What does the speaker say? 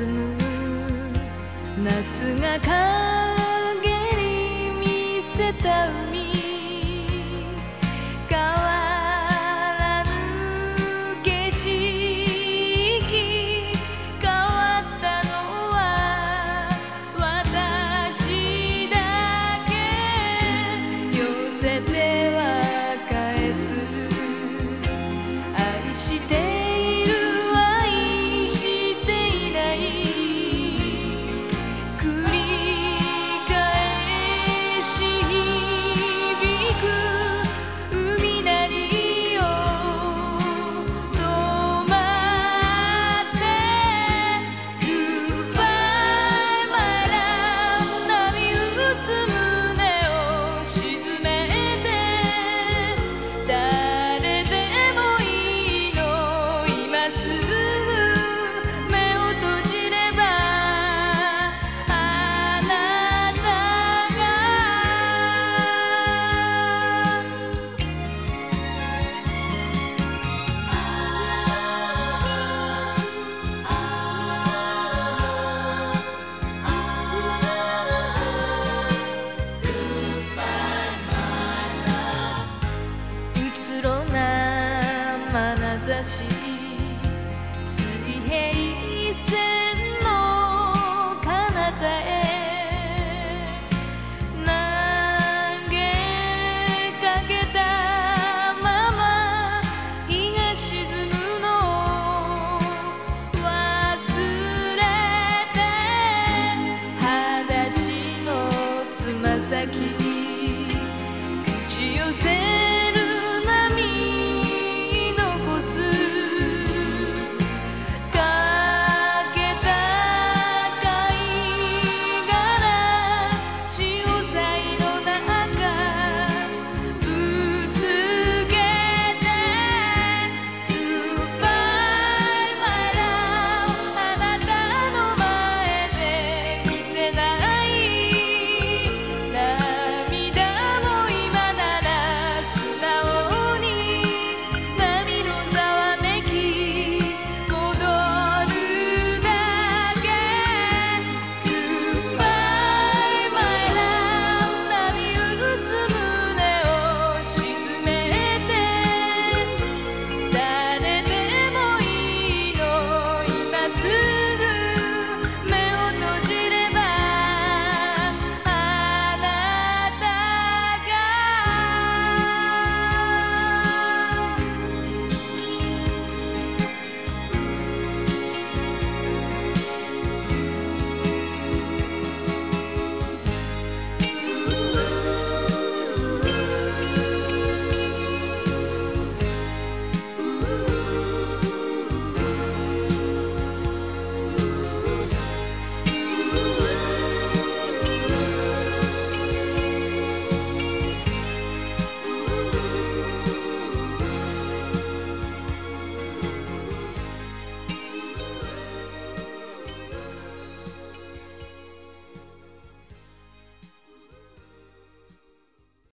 進む夏が陰に見せた海心。